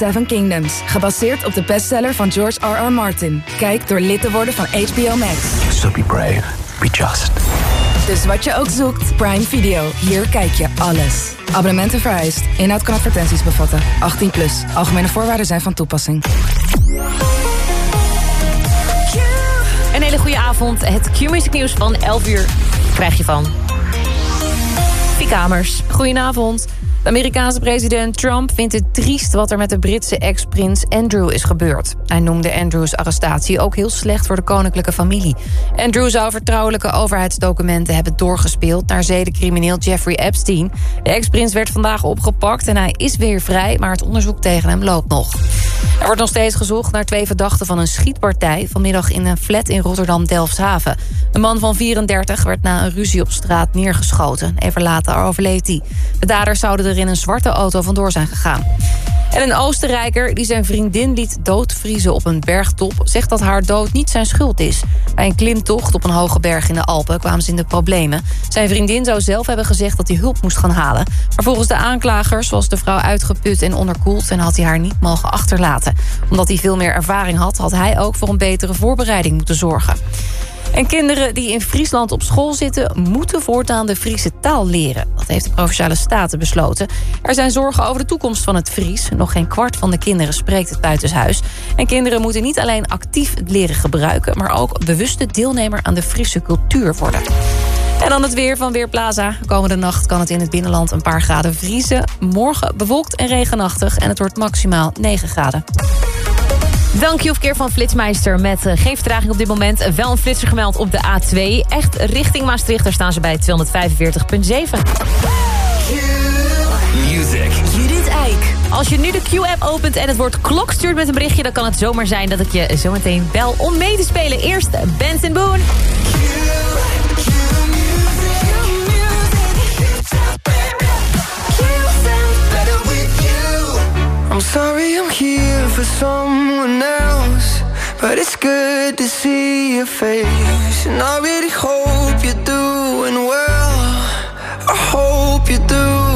Seven Kingdoms, gebaseerd op de bestseller van George R.R. Martin. Kijk door lid te worden van HBO Max. So be brave, be just. Dus wat je ook zoekt, Prime Video. Hier kijk je alles. Abonnementen vereist. Inhoud kan advertenties bevatten. 18 plus. Algemene voorwaarden zijn van toepassing. Een hele goede avond. Het Q-music nieuws van 11 uur krijg je van... Vie Kamers. Goedenavond. De Amerikaanse president Trump vindt het triest wat er met de Britse ex-prins Andrew is gebeurd. Hij noemde Andrews arrestatie ook heel slecht voor de koninklijke familie. Andrew zou vertrouwelijke overheidsdocumenten hebben doorgespeeld naar zedencrimineel Jeffrey Epstein. De ex-prins werd vandaag opgepakt en hij is weer vrij, maar het onderzoek tegen hem loopt nog. Er wordt nog steeds gezocht naar twee verdachten van een schietpartij... vanmiddag in een flat in Rotterdam-Delfshaven. Een man van 34 werd na een ruzie op straat neergeschoten. Even later overleed hij. De daders zouden in een zwarte auto vandoor zijn gegaan. En een Oostenrijker die zijn vriendin liet doodvriezen op een bergtop... zegt dat haar dood niet zijn schuld is. Bij een klimtocht op een hoge berg in de Alpen kwamen ze in de problemen. Zijn vriendin zou zelf hebben gezegd dat hij hulp moest gaan halen. Maar volgens de aanklagers was de vrouw uitgeput en onderkoeld... en had hij haar niet mogen achterlaten. Omdat hij veel meer ervaring had, had hij ook voor een betere voorbereiding moeten zorgen. En kinderen die in Friesland op school zitten... moeten voortaan de Friese taal leren. Dat heeft de Provinciale Staten besloten. Er zijn zorgen over de toekomst van het Fries. Nog geen kwart van de kinderen spreekt het buitenshuis. En kinderen moeten niet alleen actief het leren gebruiken... maar ook bewuste deelnemer aan de Friese cultuur worden. En dan het weer van Weerplaza. Komende nacht kan het in het binnenland een paar graden vriezen. Morgen bewolkt en regenachtig en het wordt maximaal 9 graden. Dank je keer van Flitsmeister met uh, geen vertraging op dit moment. Wel een flitser gemeld op de A2. Echt richting Maastricht, daar staan ze bij 245.7. Music. Judith Eik. Als je nu de Q-app opent en het woord klok stuurt met een berichtje... dan kan het zomaar zijn dat ik je zometeen bel om mee te spelen. Eerst Benson Boone. I'm sorry I'm here for someone else But it's good to see your face. And I really hope you're doing well. I hope you're doing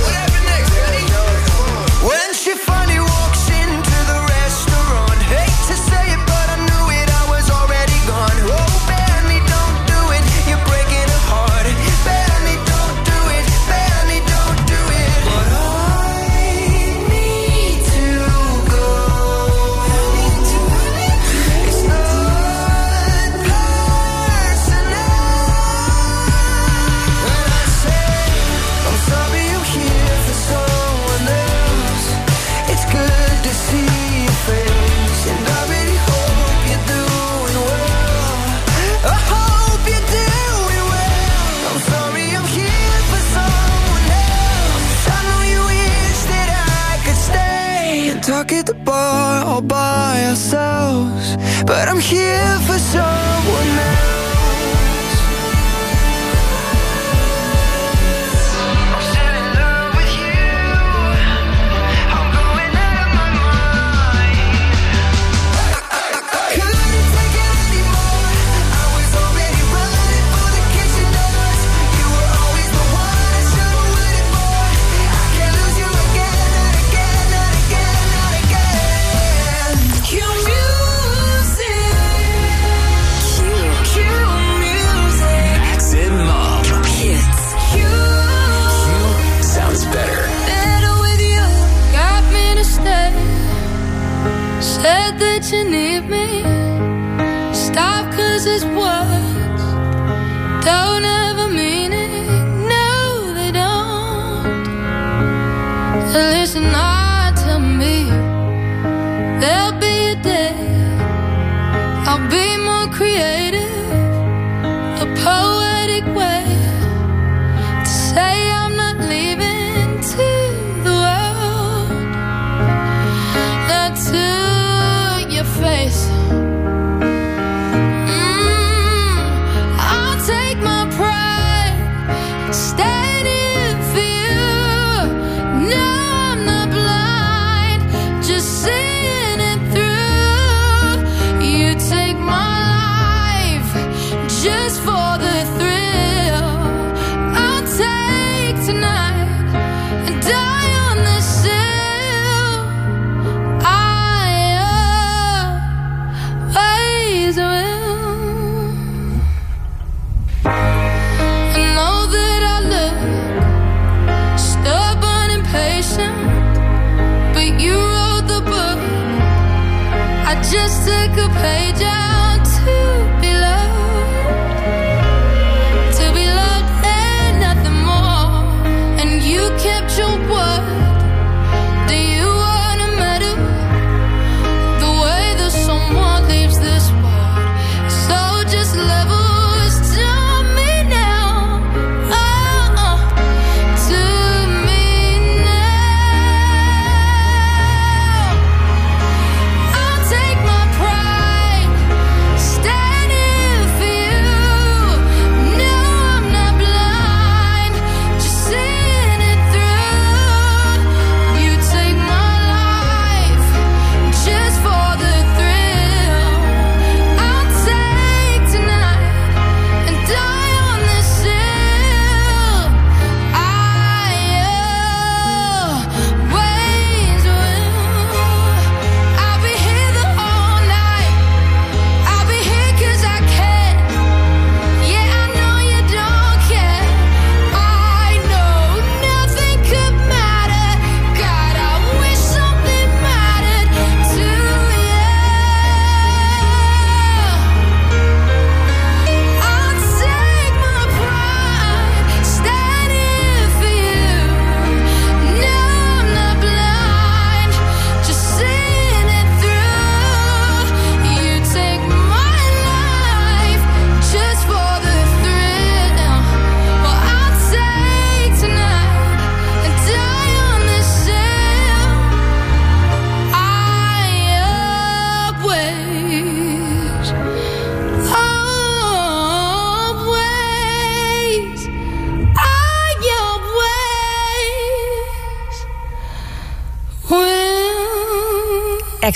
Stay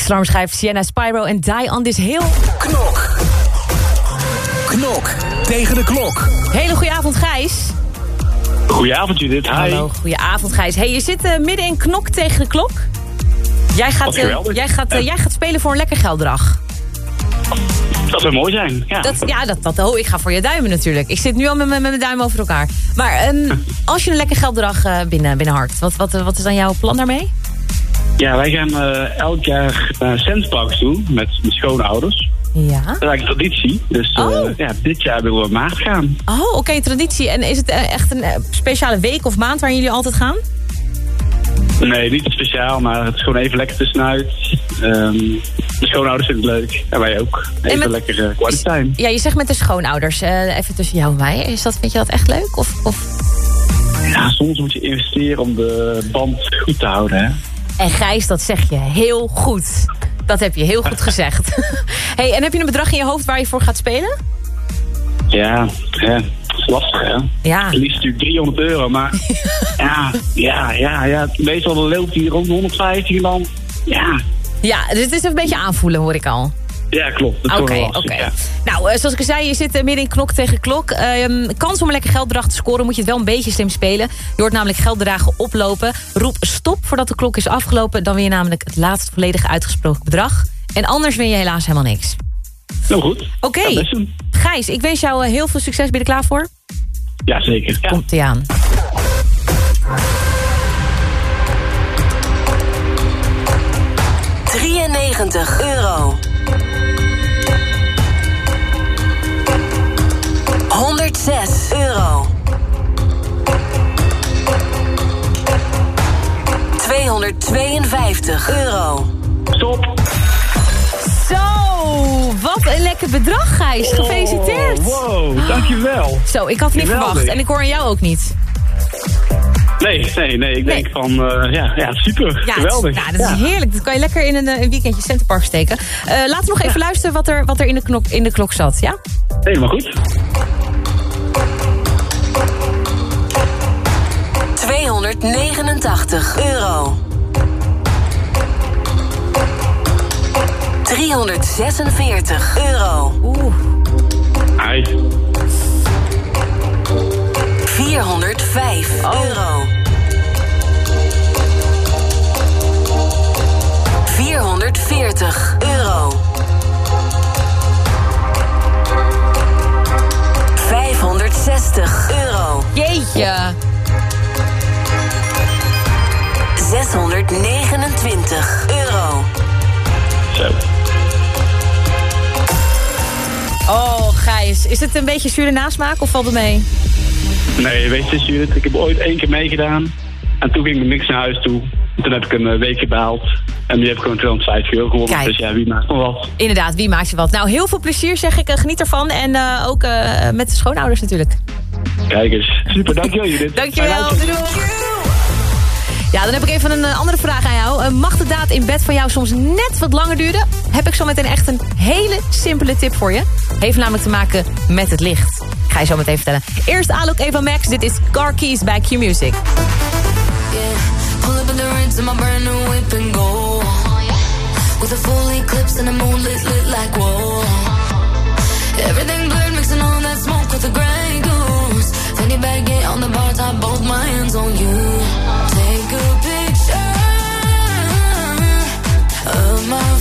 Ex-alarmschijf Sienna Spyro en Die on This Hill. Knok. Knok tegen de klok. Hele goede avond, Gijs. Goedenavond Judith, hi. Hallo, goedenavond, Gijs. Hey, je zit eh, midden in knok tegen de klok. Jij gaat, Wat eh, jij, gaat, eh, jij gaat spelen voor een lekker geldbedrag. Dat zou mooi zijn. Ja. Dat, ja, dat, dat, oh, ik ga voor je duimen natuurlijk. Ik zit nu al met, mijn- met mijn duim over elkaar. Maar ehm, als je een lekker geldbedrag eh, binnen, binnenharkt, wat, wat, wat is dan jouw plan daarmee? Ja, wij gaan eh, elk jaar naar Centparks toe met mijn schoonouders. Ja. Dat is eigenlijk een traditie. Dus eh, Oh. ja, dit jaar willen we maart gaan. Oh, oké, traditie. En is het eh, echt een eh, speciale week of maand waarin jullie altijd gaan? Nee, niet speciaal, maar het is gewoon even lekker tussenuit. Ehm de schoonouders vinden het leuk. En wij ook. Even met- lekker uh, quality time. Ja, je zegt met de schoonouders. eh, even tussen jou en mij. Is dat, vind je dat echt leuk? Of, of... Ja, soms moet je investeren om de band goed te houden. Hè? En Gijs, dat zeg je heel goed. Dat heb je heel goed gezegd. hey, en heb je een bedrag in je hoofd waar je voor gaat spelen? Ja, ja, is lastig hè. Ja. Het liefst natuurlijk 300 euro, maar ja, ja, ja, ja. Meestal loopt hier rond de 150 en dan, ja. Ja, dus het is een beetje aanvoelen, hoor ik al. Ja, klopt. Oké, oké. ja. Nou, eh, zoals ik al zei, je zit eh, midden in klok tegen klok. Ehm, kans om een lekker geldbedrag te scoren moet je het wel een beetje slim spelen. Je hoort namelijk geldbedragen oplopen. Roep stop voordat de klok is afgelopen. Dan win je namelijk het laatst volledig uitgesproken bedrag. En anders win je helaas helemaal niks. Nou goed. Oké, doen. Gijs, ik wens jou eh, heel veel succes. Ben je er klaar voor? Ja, zeker. Ja. Komt ie aan. 90 euro. 106 euro. 252 euro. Stop. Zo, wat een lekker bedrag, Gijs. Gefeliciteerd. Oh, wow, dankjewel. Zo, ik had het niet Geweldig. verwacht. En ik hoor aan jou ook niet. Nee, nee, nee. Ik Nee. denk van, eh, ja, ja, super. Ja, Geweldig. Nou, dat is heerlijk. Dat kan je lekker in een, eh, een weekendje Centerpark steken. Eh, laten we nog even luisteren wat er, wat er in, de knok, in de klok zat, ja? Helemaal goed. 289 euro. 346 euro. Oeh. Ai. 405 euro. 440 euro. 560 euro. Jeetje. 629 euro. Is het een beetje zure nasmaak of valt het mee? Nee, weet je, Judith, ik heb ooit één keer meegedaan. En toen ging ik niks naar huis toe. Toen heb ik een eh, weekje behaald. En nu heb ik gewoon 250 euro gewonnen. Kijk. Dus ja, wie maakt nog wat? Inderdaad, wie maakt je wat? Nou, heel veel plezier zeg ik. Eh, Geniet ervan. En eh, ook met de schoonouders natuurlijk. Kijk eens. Super, dankjewel Judith. Dankjewel. Doei. Ja, dan heb ik even een andere vraag aan jou. Mag de daad in bed van jou soms net wat langer duren? Heb ik zo meteen echt een hele simpele tip voor je. Heeft namelijk te maken met het licht. Ga je zo meteen vertellen. Eerst Alok Eva Max. Dit is Car Keys bij Q Music. Pull up the rinse in my brand whip and go. With a full eclipse and the moon lit, lit like whoa. Everything blurred, mixing all that smoke with the gray goose. Fanny baggy on the bar top, both my hands on you. Take a picture of my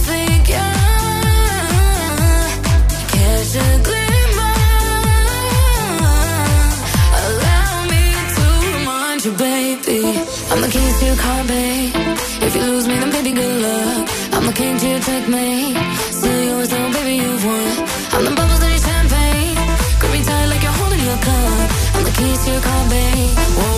to your babe. If you lose me, then baby, good luck. I'm the king to your checkmate. Still yours, though, baby, you've won. I'm the bubbles in your champagne. Grip me tight like you're holding your cup. I'm the keys to your car, babe.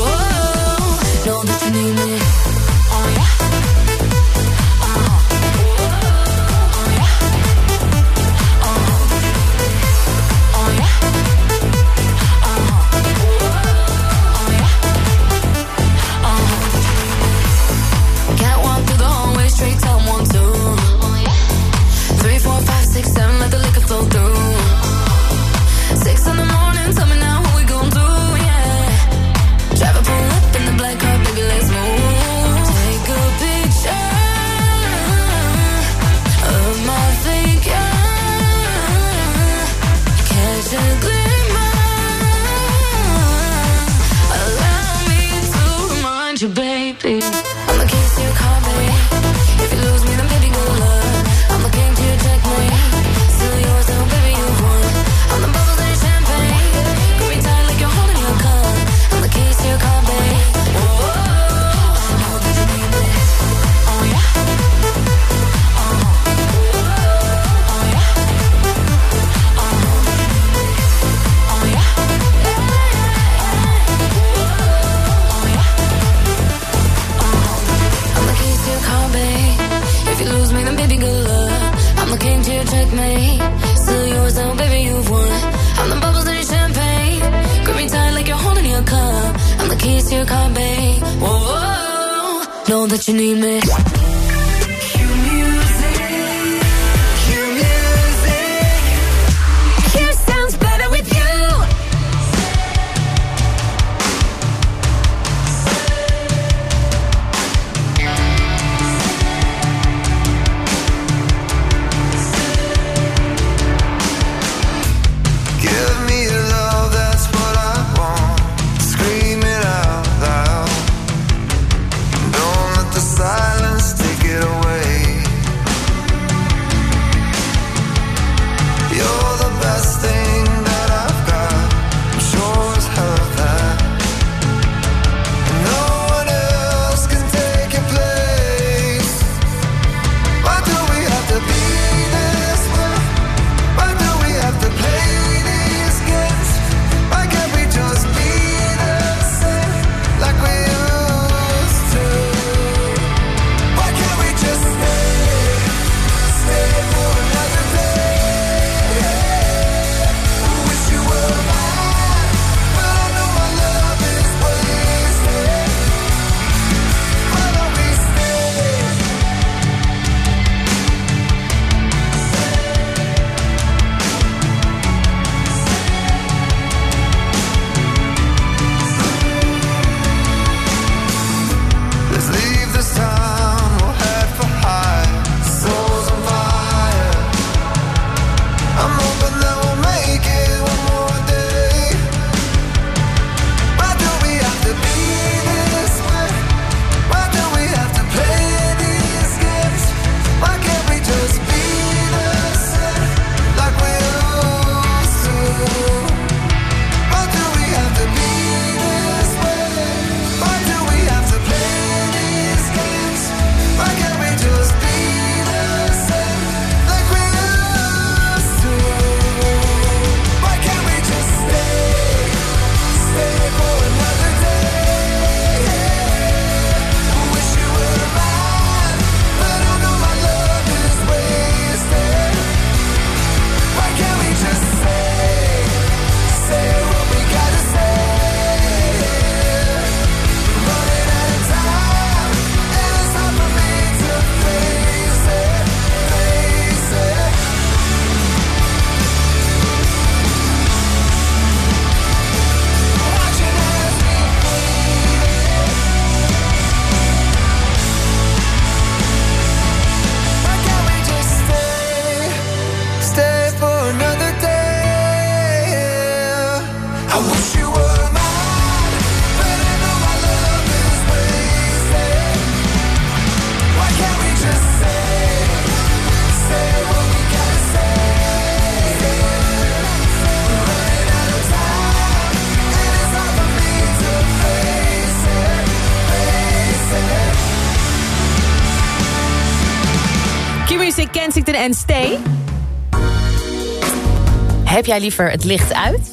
Jij liever het licht uit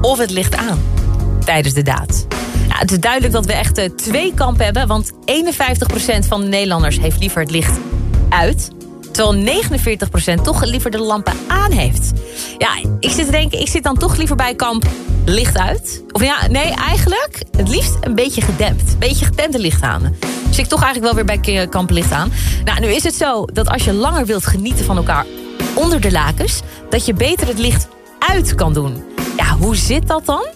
of het licht aan tijdens de daad? Het is duidelijk dat we echt eh, twee kampen hebben... want 51% van de Nederlanders heeft liever het licht uit... terwijl 49% toch liever de lampen aan heeft. Ja, ik zit te denken, ik zit dan toch liever bij kamp licht uit. Of ja, nee, eigenlijk het liefst een beetje gedempt. Een beetje gedempte licht aan. Dus ik toch eigenlijk wel weer bij kamp licht aan. Nou, nu is het zo dat als je langer wilt genieten van elkaar onder de lakens... dat je beter het licht uit kan doen. Ja, hoe zit dat dan?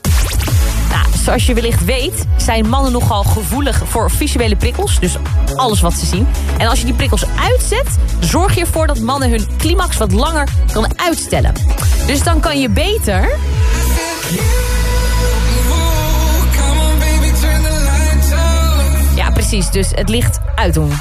Nou, zoals je wellicht weet zijn mannen nogal gevoelig voor visuele prikkels. Dus alles wat ze zien. En als je die prikkels uitzet, zorg je ervoor dat mannen hun climax wat langer kan uitstellen. Dus dan kan je beter... Ja, precies. Dus het licht uitdoen.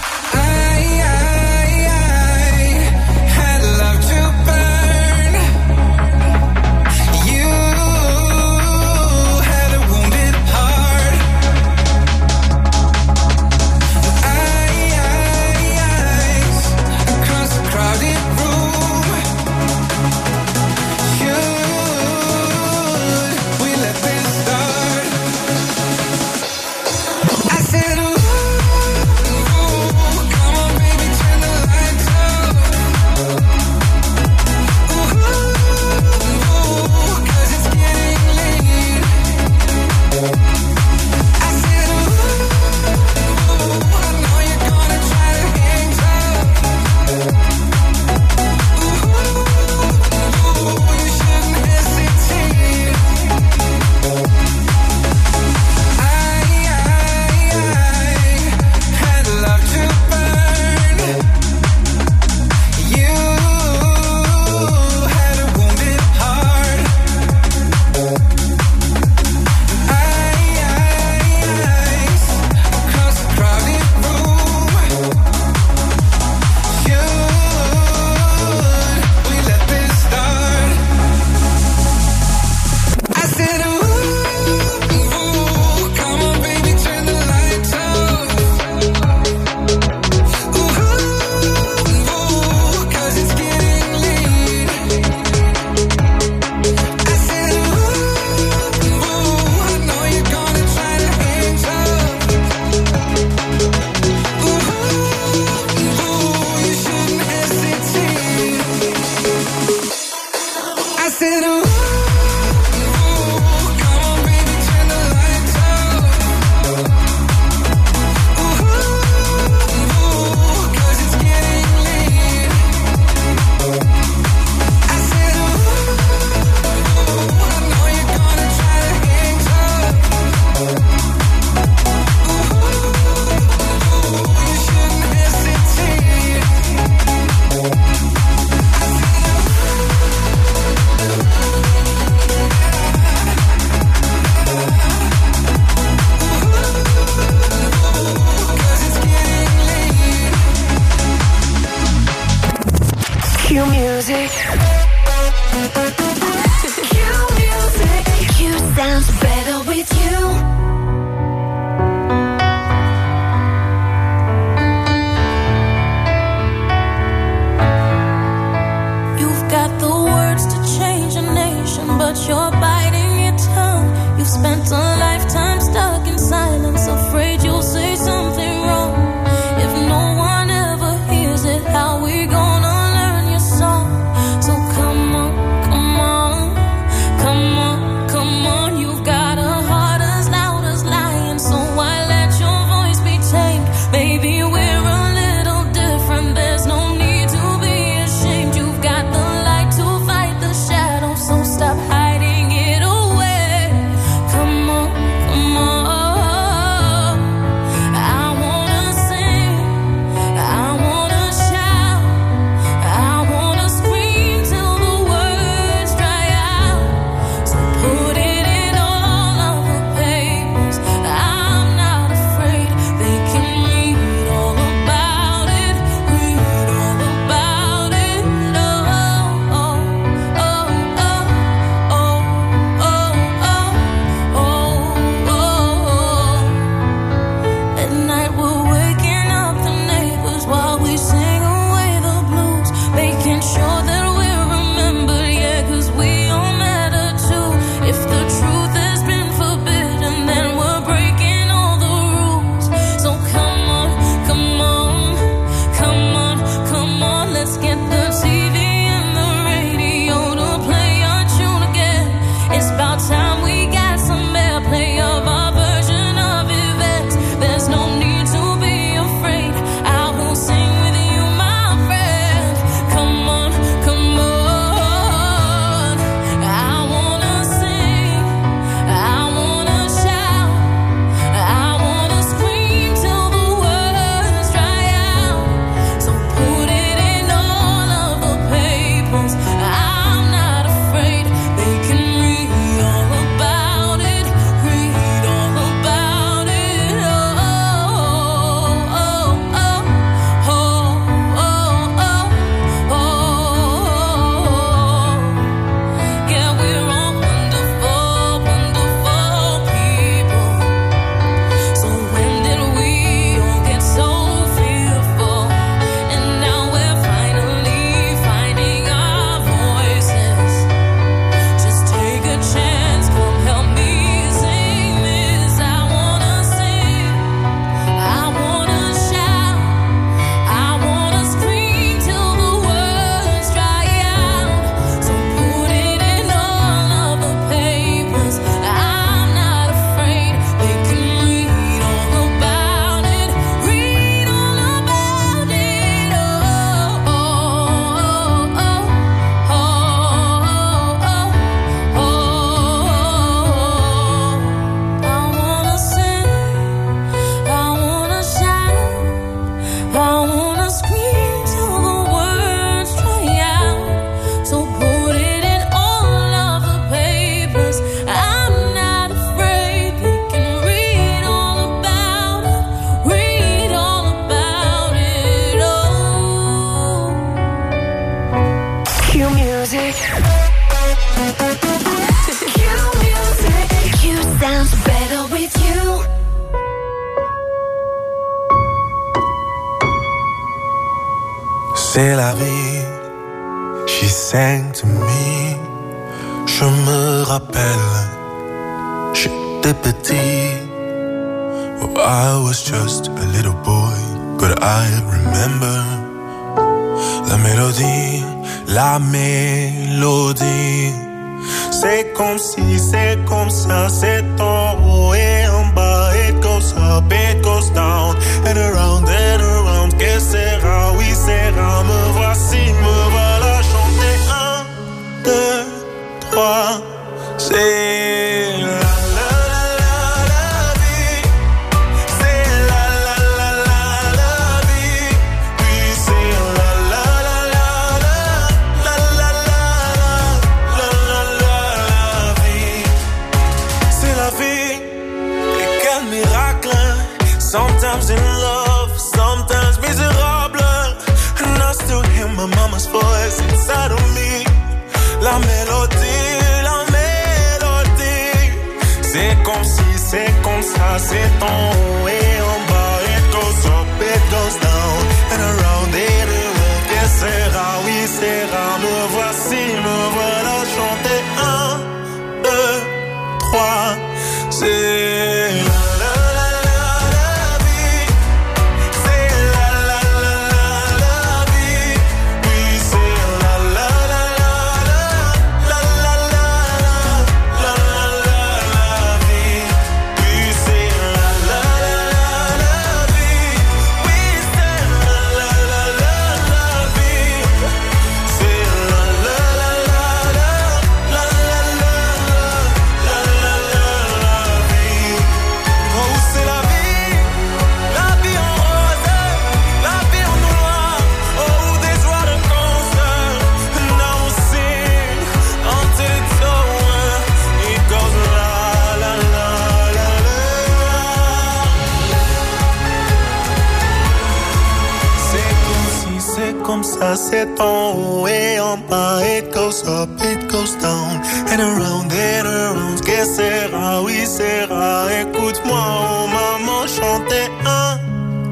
Haut et en bas. It goes up, it goes down, and around and around. Que sera, oui, sera. Écoute-moi, oh maman, chanter un,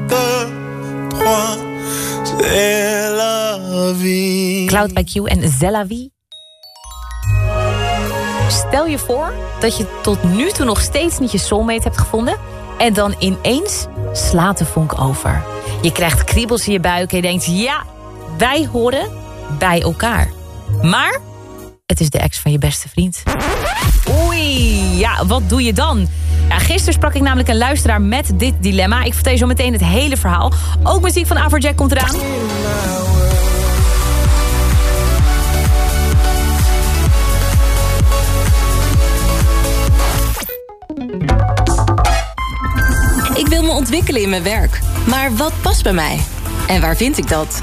deux, trois. C'est la vie. Cloud by Q en Zellavi. Stel je voor dat je tot nu toe nog steeds niet je soulmate hebt gevonden... en dan ineens slaat de vonk over. Je krijgt kriebels in je buik en je denkt... ja, wij horen bij elkaar. Maar het is de ex van je beste vriend. Oei, ja, wat doe je dan? Ja, gisteren sprak ik namelijk een luisteraar met dit dilemma. Ik vertel je zo meteen het hele verhaal. Ook muziek van Afrojack komt eraan. Ik wil me ontwikkelen in mijn werk. Maar wat past bij mij? En waar vind ik dat?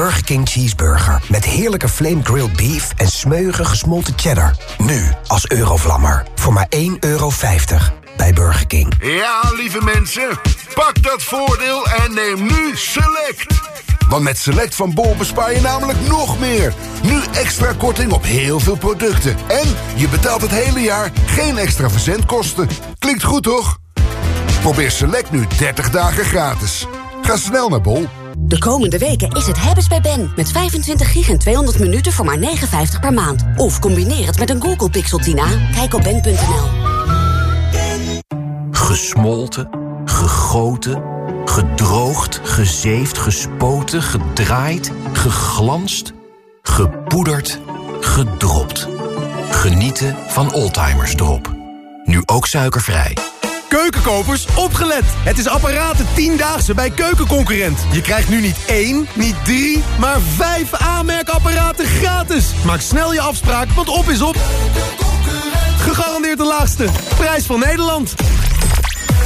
Burger King Cheeseburger. Met heerlijke flame grilled beef en smeuige gesmolten cheddar. Nu als Eurovlammer. Voor maar 1,50 euro bij Burger King. Ja, lieve mensen, pak dat voordeel en neem nu Select. Want met Select van Bol bespaar je namelijk nog meer. Nu extra korting op heel veel producten. En je betaalt het hele jaar geen extra verzendkosten. Klinkt goed, toch? Probeer Select nu 30 dagen gratis. Ga snel naar Bol. De komende weken is het hebben's bij Ben. Met 25 gig en 200 minuten voor maar 59 per maand. Of combineer het met een Google Pixel 10a. Kijk op ben.nl. Gesmolten, gegoten, gedroogd, gezeefd, gespoten, gedraaid, geglanst, gepoederd, gedropt. Genieten van Oldtimers Drop. Nu ook suikervrij. Keukenkopers, opgelet! Het is apparaten 10-daagse bij Keukenconcurrent. Je krijgt nu niet één, niet drie, maar vijf aanmerkapparaten gratis. Maak snel je afspraak, want op is op. Gegarandeerd de laagste. Prijs van Nederland.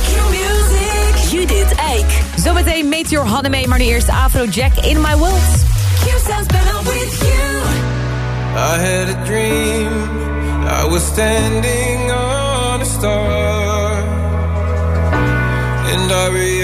Q-Music, Judith Eijk, Zometeen Meteor Hanneme, maar nu eerst Afrojack in My World. I had a dream. I was standing on a star. worry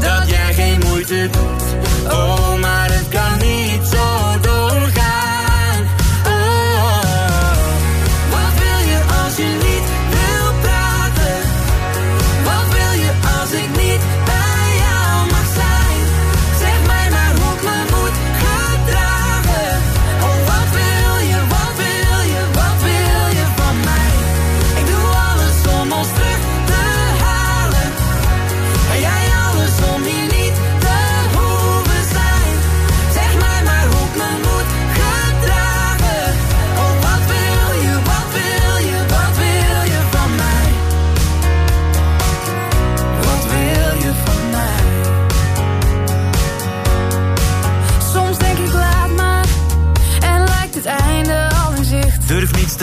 dat jij geen moeite doet. Oh, maar het kan niet zo.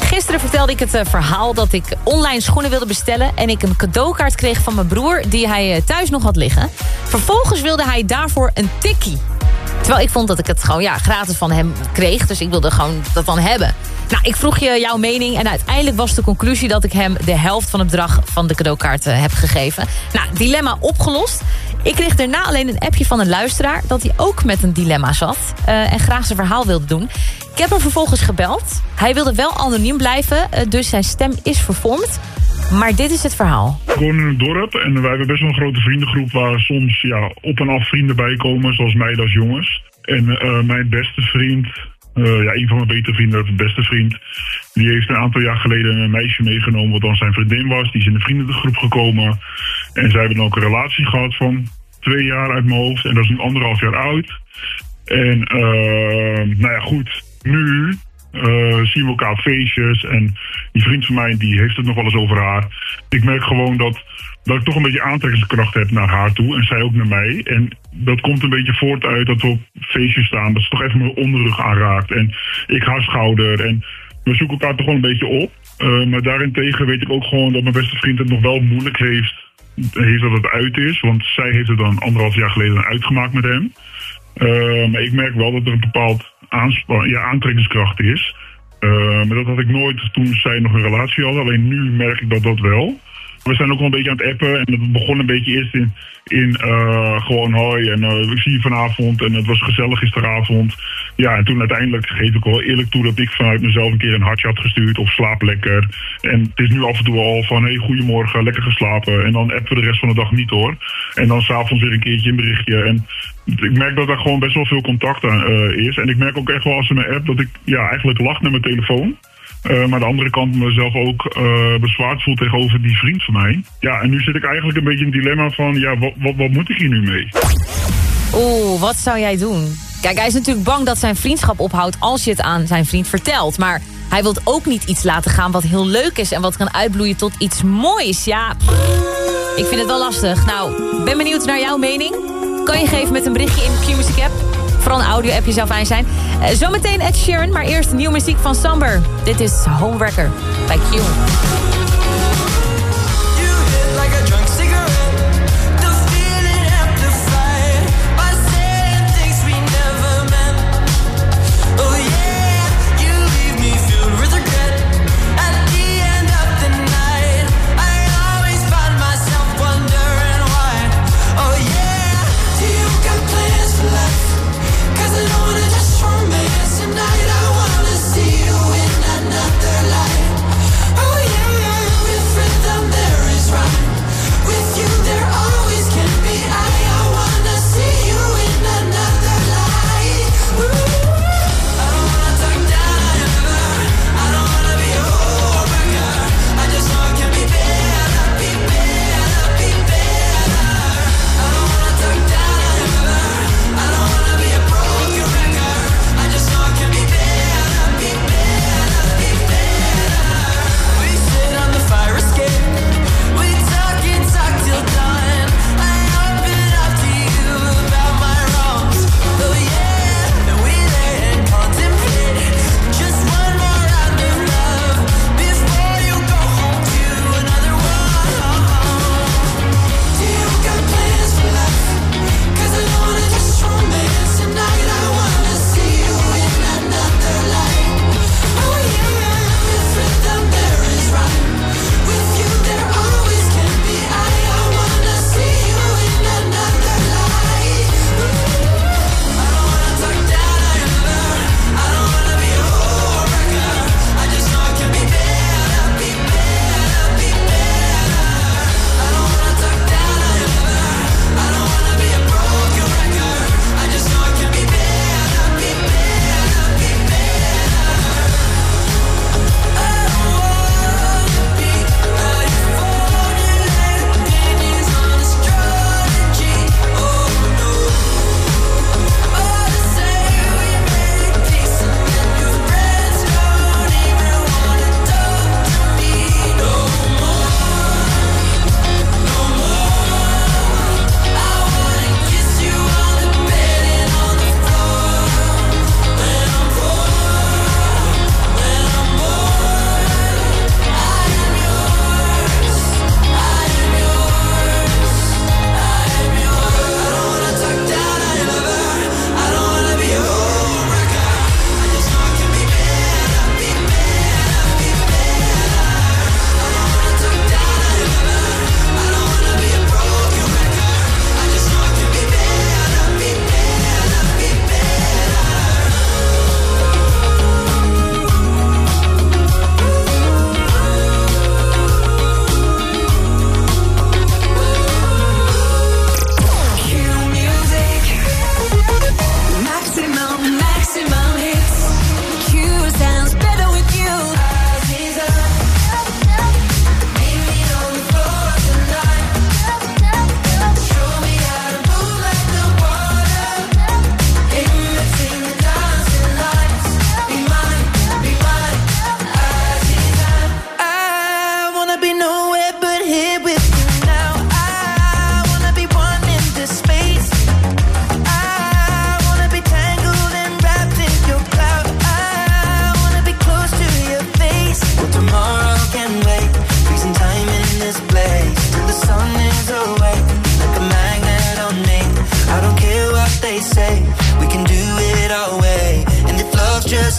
Gisteren vertelde ik het eh, verhaal dat ik online schoenen wilde bestellen... en ik een cadeaukaart kreeg van mijn broer die hij eh, thuis nog had liggen. Vervolgens wilde hij daarvoor een tikkie. Terwijl ik vond dat ik het gewoon ja, gratis van hem kreeg. Dus ik wilde gewoon dat dan hebben. Nou, ik vroeg je jouw mening en uiteindelijk was de conclusie... dat ik hem de helft van het bedrag van de cadeaukaart eh, heb gegeven. Nou, dilemma opgelost. Ik kreeg daarna alleen een appje van een luisteraar... dat hij ook met een dilemma zat eh, en graag zijn verhaal wilde doen. Ik heb hem vervolgens gebeld. Hij wilde wel anoniem blijven, eh, dus zijn stem is vervormd. Maar dit is het verhaal. Ik woon in een dorp en wij hebben best wel een grote vriendengroep waar soms ja, op en af vrienden bij komen, zoals meiden als jongens. En mijn beste vriend, eh, ja, een van mijn betere vrienden, de beste vriend, die heeft een aantal jaar geleden een meisje meegenomen wat dan zijn vriendin was. Die is in de vriendengroep gekomen en zij hebben ook een relatie gehad van twee jaar uit mijn hoofd en dat is nu anderhalf jaar oud. En eh, nou ja, goed, nu eh, zien we elkaar op feestjes. En die vriend van mij die heeft het nog wel eens over haar. Ik merk gewoon dat, dat ik toch een beetje aantrekkingskracht heb naar haar toe. En zij ook naar mij. En dat komt een beetje voort uit dat we op feestjes staan. Dat ze toch even mijn onderrug aanraakt. En ik haar schouder. En we zoeken elkaar toch wel een beetje op. Eh, maar daarentegen weet ik ook gewoon dat mijn beste vriend het nog wel moeilijk heeft. Heeft dat het uit is. Want zij heeft het dan anderhalf jaar geleden uitgemaakt met hem. Uh, maar ik merk wel dat er een bepaald ja, aantrekkingskracht is. Uh, maar dat had ik nooit toen zij nog een relatie hadden. Alleen nu merk ik dat dat wel. We zijn ook wel een beetje aan het appen. En het begon een beetje eerst in, in uh, gewoon hoi. En uh, ik zie je vanavond. En het was gezellig gisteravond. Ja, en toen uiteindelijk geef ik wel eerlijk toe dat ik vanuit mezelf een keer een hartje had gestuurd. Of slaap lekker. En het is nu af en toe al van hey, goedemorgen, lekker geslapen. En dan appen we de rest van de dag niet hoor. En dan s'avonds weer een keertje een berichtje. En ik merk dat er gewoon best wel veel contact aan uh, is. En ik merk ook echt wel als ze me app dat ik ja, eigenlijk lach naar mijn telefoon. Maar aan de andere kant mezelf ook uh, bezwaard tegenover die vriend van mij. Ja, en nu zit ik eigenlijk een beetje in het dilemma van, ja, wat, wat, moet ik hier nu mee? Oeh, wat zou jij doen? Kijk, hij is natuurlijk bang dat zijn vriendschap ophoudt als je het aan zijn vriend vertelt. Maar hij wil ook niet iets laten gaan wat heel leuk is en wat kan uitbloeien tot iets moois. Ja, ik vind het wel lastig. Nou, ben benieuwd naar jouw mening. Kan je geven met een berichtje in de Q-Music app. Vooral een audio-appje zou fijn zijn. Uh, zometeen Ed Sheeran, maar eerst nieuwe muziek van Samber. Dit is Homewrecker bij Q.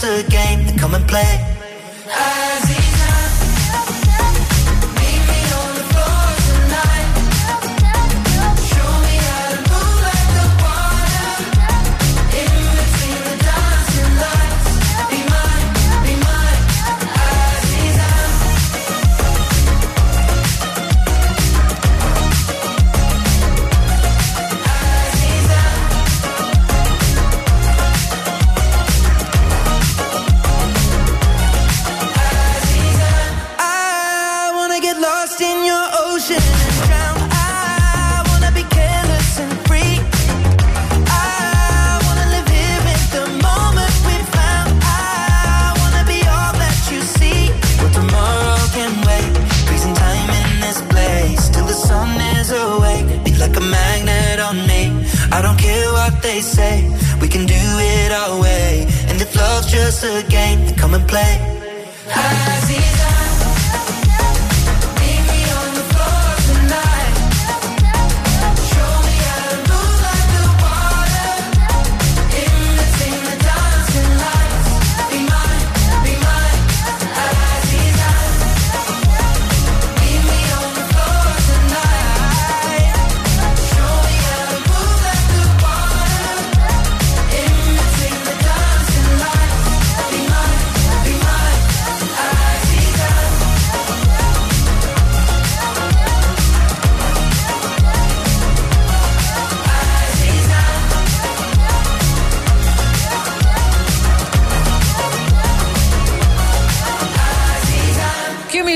just a game, then come and play. Aziza,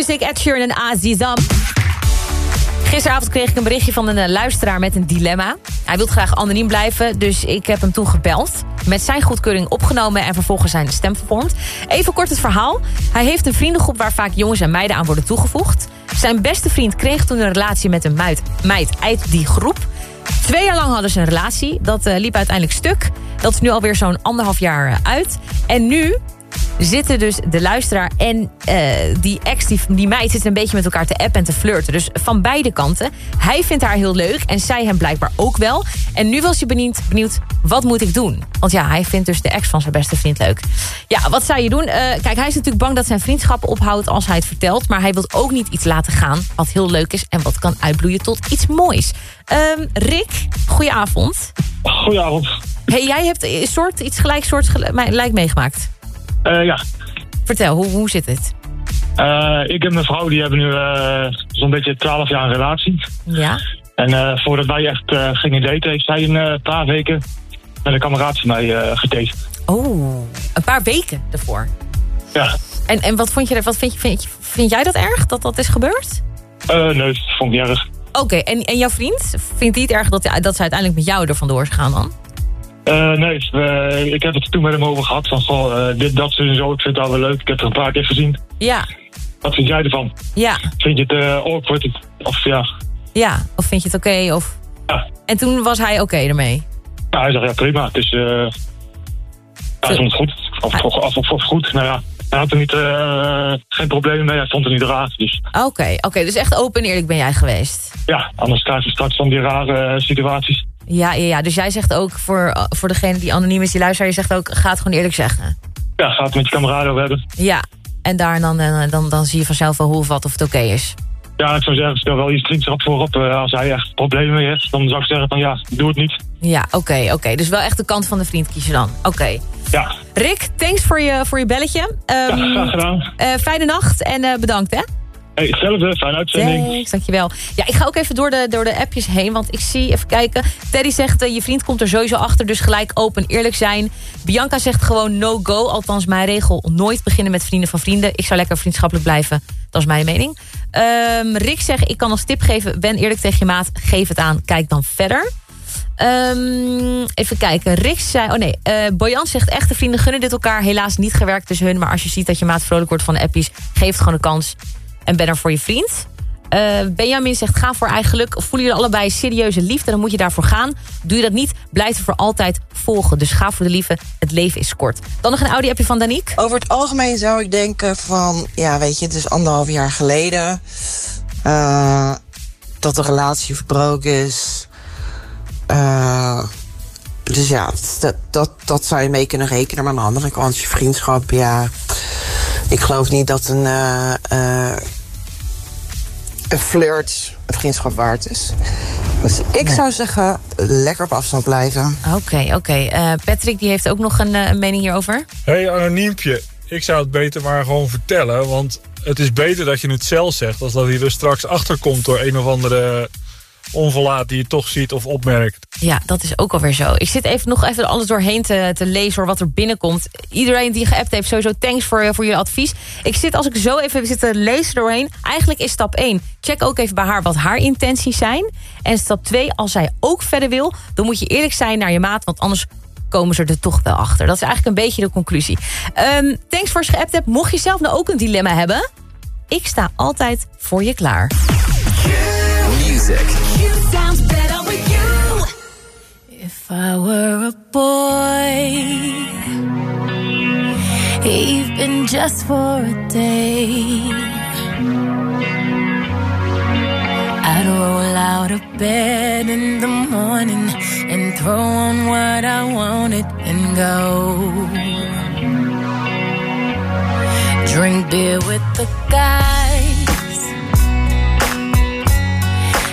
Q-Music, Ed Sheeran en Azizam. Gisteravond kreeg ik een berichtje van een eh, luisteraar met een dilemma. Hij wil graag anoniem blijven, dus ik heb hem toen gebeld. Met zijn goedkeuring opgenomen en vervolgens zijn stem vervormd. Even kort het verhaal. Hij heeft een vriendengroep waar vaak jongens en meiden aan worden toegevoegd. Zijn beste vriend kreeg toen een relatie met een meid, meid uit die groep. Twee jaar lang hadden ze een relatie. Dat eh, liep uiteindelijk stuk. Dat is nu alweer zo'n anderhalf jaar eh, uit. En nu zitten dus de luisteraar en eh, die ex, die, die meid... zitten een beetje met elkaar te appen en te flirten. Dus van beide kanten. Hij vindt haar heel leuk en zij hem blijkbaar ook wel. En nu was hij benieuwd, benieuwd wat moet ik doen? Want ja, hij vindt dus de ex van zijn beste vriend leuk. Ja, wat zou je doen? Eh, kijk, hij is natuurlijk bang dat zijn vriendschap ophoudt als hij het vertelt. Maar hij wil ook niet iets laten gaan wat heel leuk is... en wat kan uitbloeien tot iets moois. Ehm, Rick, goedenavond. Goedenavond. Hey, jij hebt een soort, iets gelijk soort lijkt meegemaakt. Eh, ja. Vertel, hoe, hoe zit het? Eh, ik en mijn vrouw die hebben nu eh, zo'n beetje 12 jaar een relatie. Ja. En voordat wij echt gingen daten, heeft zij een paar weken met een kameraad van mij gedate. Oh, een paar weken ervoor. Ja. En, en wat, vond je, wat vind, je, vind, je- vind jij dat erg, dat dat is gebeurd? Eh, nee, dat vond ik niet erg. Oké, en, en jouw vriend? Vindt hij het erg dat, dat ze uiteindelijk met jou er vandoor is gegaan dan? Eh, nee, we- ik heb het toen met hem over gehad. Van, goh, eh, dit, dat, en zo. Ik vind het wel leuk. Ik heb het een paar keer gezien. Ja, Wat vind jij ervan? ja, Vind je het eh, awkward? Of ja... ja. Of vind je het oké? of... En toen was hij oké ermee? Ja, hij zegt, ja prima. Het is... eh hij vond het goed. Of, of, of, of, of goed. Nou ja, hij had er niet, eh, geen problemen mee. Hij vond het niet raar. Dus Oké, oké. dus echt open en eerlijk ben jij geweest? ja, anders krijg je straks van die rare eh, situaties. Ja, ja, ja. Dus jij zegt ook voor, voor degene die anoniem is, die luistert, je zegt ook, ga het gewoon eerlijk zeggen. Ja, ga het met je kameraden over hebben. Ja, en daar dan, dan, dan, dan zie je vanzelf wel hoe of wat of het oké is. Ja, ik zou zeggen, stel wel je vriendschap voorop. Eh, als hij echt problemen mee heeft, dan zou ik zeggen van ja, doe het niet. Ja, oké, oké. Dus wel echt de kant van de vriend kiezen dan. Oké. Ja. Rick, thanks voor je, voor je belletje. Ehm, Ja, graag gedaan. eh, fijne nacht en eh, bedankt hè. Hey, hetzelfde, fijne uitzending. Thanks, dankjewel. Ja, ik ga ook even door de, door de appjes heen, want ik zie, even kijken. Teddy zegt, eh, je vriend komt er sowieso achter, dus gelijk open eerlijk zijn. Bianca zegt gewoon no go, althans mijn regel. Nooit beginnen met vrienden van vrienden. Ik zou lekker vriendschappelijk blijven, dat is mijn mening. Ehm, Rick zegt, ik kan als tip geven, ben eerlijk tegen je maat, geef het aan, kijk dan verder. Ehm, even kijken. Rick zei... Oh nee, eh Bojan zegt echte vrienden gunnen dit elkaar. Helaas niet gewerkt tussen hun. Maar als je ziet dat je maat vrolijk wordt van de appies... geef het gewoon een kans. En ben er voor je vriend. Eh, Benjamin zegt ga voor eigen geluk. Voelen jullie allebei serieuze liefde, dan moet je daarvoor gaan. Doe je dat niet, blijf er voor altijd volgen. Dus ga voor de liefde, het leven is kort. Dan nog een audio-appje van Danique. Over het algemeen zou ik denken van... Ja, weet je, het is anderhalf jaar geleden... eh, dat de relatie verbroken is. Eh, dus ja, dat, dat, dat zou je mee kunnen rekenen. Maar aan de andere kant, je vriendschap, ja. Ik geloof niet dat een, eh, eh, een flirt een vriendschap waard is. Dus ik zou zeggen, lekker op afstand blijven. Oké, oké. Eh, Patrick die heeft ook nog een, een mening hierover. hey, anoniempje. Ik zou het beter maar gewoon vertellen. Want het is beter dat je het zelf zegt... als dat hij er straks achter komt door een of andere onverlaat... die je toch ziet of opmerkt. Ja, dat is ook alweer zo. Ik zit even nog even alles doorheen te, te lezen hoor, wat er binnenkomt. Iedereen die geappt heeft, sowieso thanks voor, voor je advies. Ik zit, als ik zo even zit te lezen doorheen... eigenlijk is stap 1, check ook even bij haar wat haar intenties zijn. En stap 2, als zij ook verder wil... dan moet je eerlijk zijn naar je maat, want anders komen ze er toch wel achter. Dat is eigenlijk een beetje de conclusie. Ehm, thanks voor je geappt hebt. Mocht je zelf nou ook een dilemma hebben... ik sta altijd voor je klaar. Music. Sounds better with you. If I were a boy, even just for a day, I'd roll out of bed in the morning and throw on what I wanted and go. Drink beer with the guys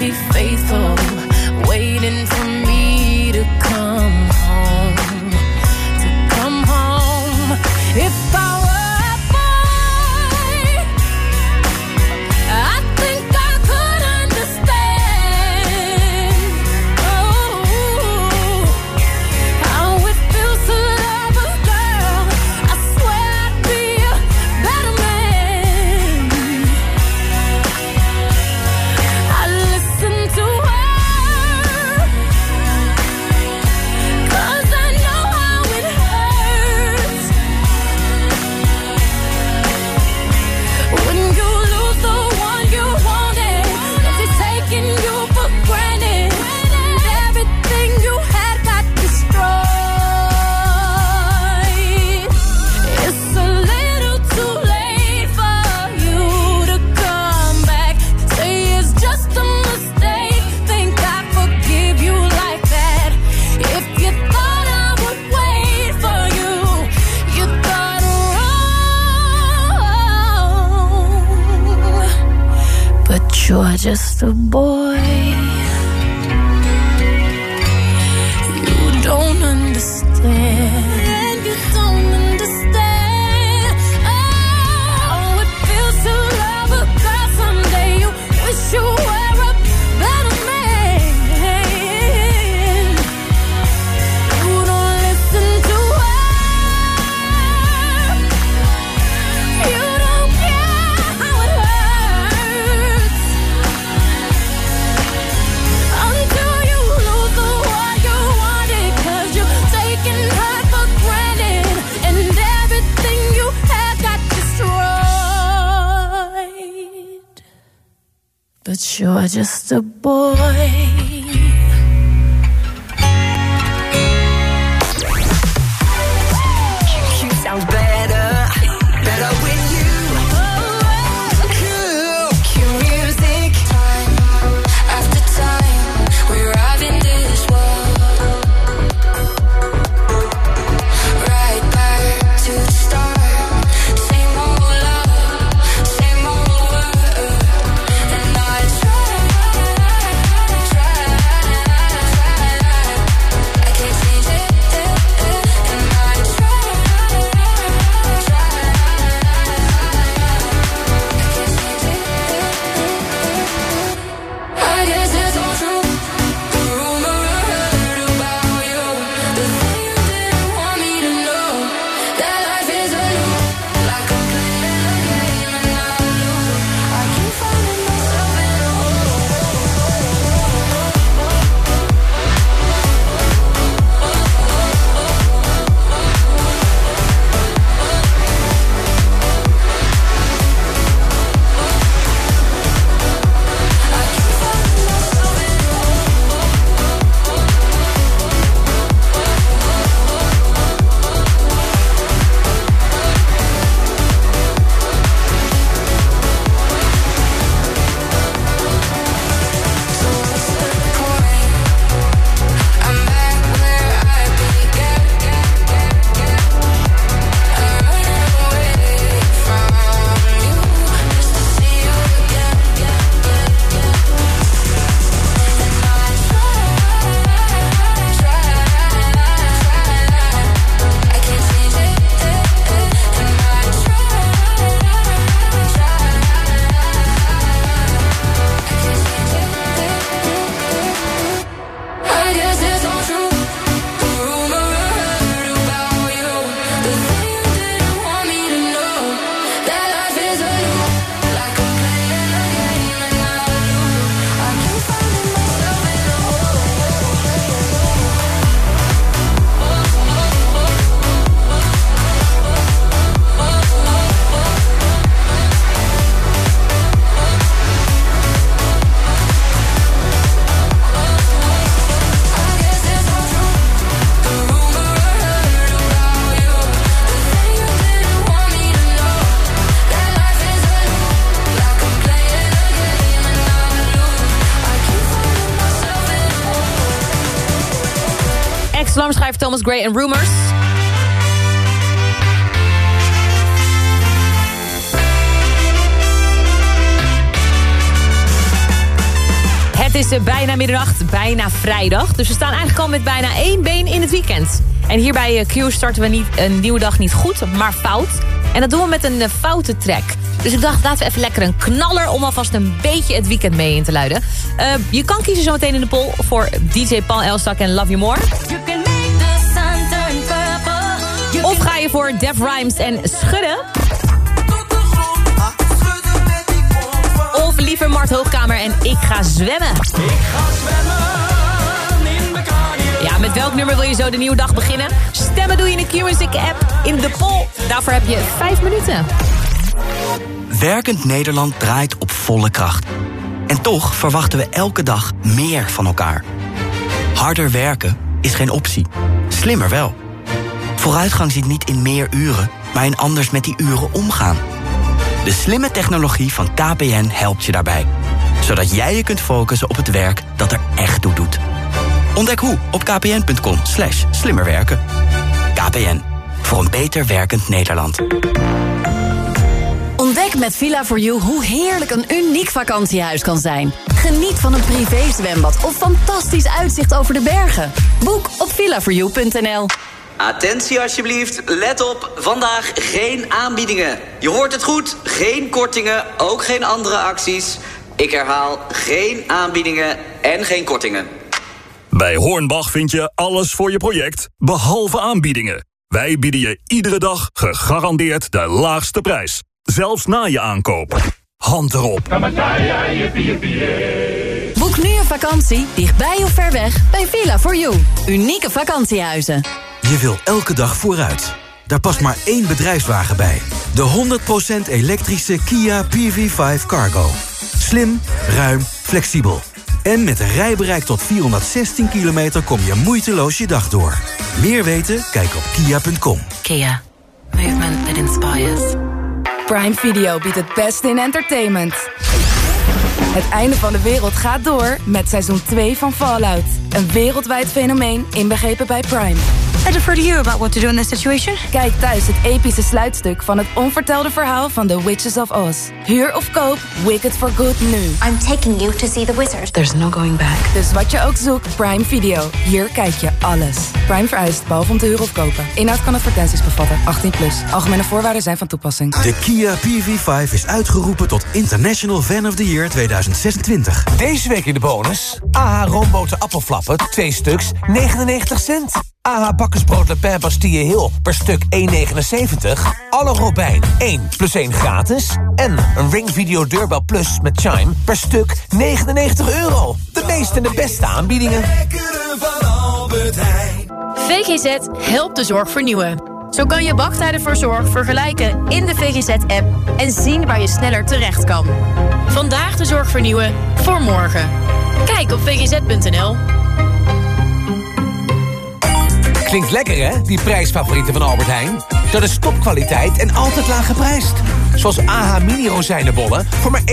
Be faithful, waiting for you're just a boy. You're just a boy. Rumors. Het is eh, bijna middernacht, bijna vrijdag. Dus we staan eigenlijk al met bijna één been in het weekend. En hier bij eh, Q starten we niet een nieuwe dag niet goed, maar fout. En dat doen we met een eh, foute track. Dus ik dacht, laten we even lekker een knaller... om alvast een beetje het weekend mee in te luiden. Je kan kiezen zometeen in de poll voor DJ Paul Elstak en Love You More. Of ga je voor Def Rhymes en Schudden? Of liever Mart Hoogkamer en Ik ga zwemmen? Ja, met welk nummer wil je zo de nieuwe dag beginnen? Stemmen doe je in de Q-Music app in de poll. Daarvoor heb je vijf minuten. Werkend Nederland draait op volle kracht. En toch verwachten we elke dag meer van elkaar. Harder werken is geen optie. Slimmer wel. Vooruitgang zit niet in meer uren, maar in anders met die uren omgaan. De slimme technologie van KPN helpt je daarbij. Zodat jij je kunt focussen op het werk dat er echt toe doet. Ontdek hoe op kpn.com slash slimmerwerken. KPN, voor een beter werkend Nederland. Ontdek met Villa4You hoe heerlijk een uniek vakantiehuis kan zijn. Geniet van een privézwembad of fantastisch uitzicht over de bergen. Boek op villa4you.nl. Attentie alsjeblieft, let op, vandaag geen aanbiedingen. Je hoort het goed, geen kortingen, ook geen andere acties. Ik herhaal, geen aanbiedingen en geen kortingen. Bij Hornbach vind je alles voor je project, behalve aanbiedingen. Wij bieden je iedere dag gegarandeerd de laagste prijs. Zelfs na je aankoop. Hand erop. Boek nu een vakantie, dichtbij of ver weg, bij Villa4You. Unieke vakantiehuizen. Je wil elke dag vooruit. Daar past maar één bedrijfswagen bij. De 100% elektrische Kia PV5 Cargo. Slim, ruim, flexibel. En met een rijbereik tot 416 kilometer kom je moeiteloos je dag door. Meer weten? Kijk op kia.com. Kia. Movement that inspires. Prime Video biedt het beste in entertainment. Het einde van de wereld gaat door met seizoen 2 van Fallout. Een wereldwijd fenomeen inbegrepen bij Prime. I defer to you about what to do in this situation. Kijk thuis het epische sluitstuk van het onvertelde verhaal van The Witches of Oz. Huur of koop Wicked for Good nu. I'm taking you to see the wizard. There's no going back. Dus wat je ook zoekt, Prime Video. Hier kijk je alles. Prime vereist, behalve om te huren of kopen. Inhoud kan advertenties bevatten. 18 plus. Algemene voorwaarden zijn van toepassing. De Kia PV5 is uitgeroepen tot International Fan of the Year 2026. Deze week in de bonus. AH roomboten appelflappen, 2 stuks, 99 cent. AH bakkersbrood Le Pen Bastille Hill per stuk 1,79. Alle Robijn 1 plus 1 gratis. En een Ring Video Deurbel Plus met Chime per stuk 99 euro. De meeste en de beste aanbiedingen. VGZ helpt de zorg vernieuwen. Zo kan je wachttijden voor zorg vergelijken in de VGZ-app... en zien waar je sneller terecht kan. Vandaag de zorg vernieuwen voor morgen. Kijk op vgz.nl. Klinkt lekker hè, die prijsfavorieten van Albert Heijn? Dat is topkwaliteit en altijd laag geprijsd. Zoals AH Mini rozijnenbollen voor maar 1,99.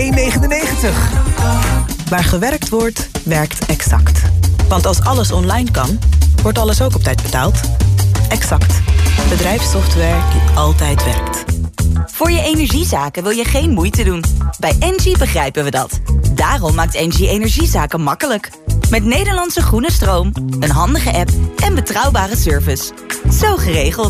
Waar gewerkt wordt, werkt Exact. Want als alles online kan, wordt alles ook op tijd betaald. Exact. Bedrijfssoftware die altijd werkt. Voor je energiezaken wil je geen moeite doen. Bij Engie begrijpen we dat. Daarom maakt Engie energiezaken makkelijk. Met Nederlandse groene stroom, een handige app en betrouwbare service. Zo geregeld.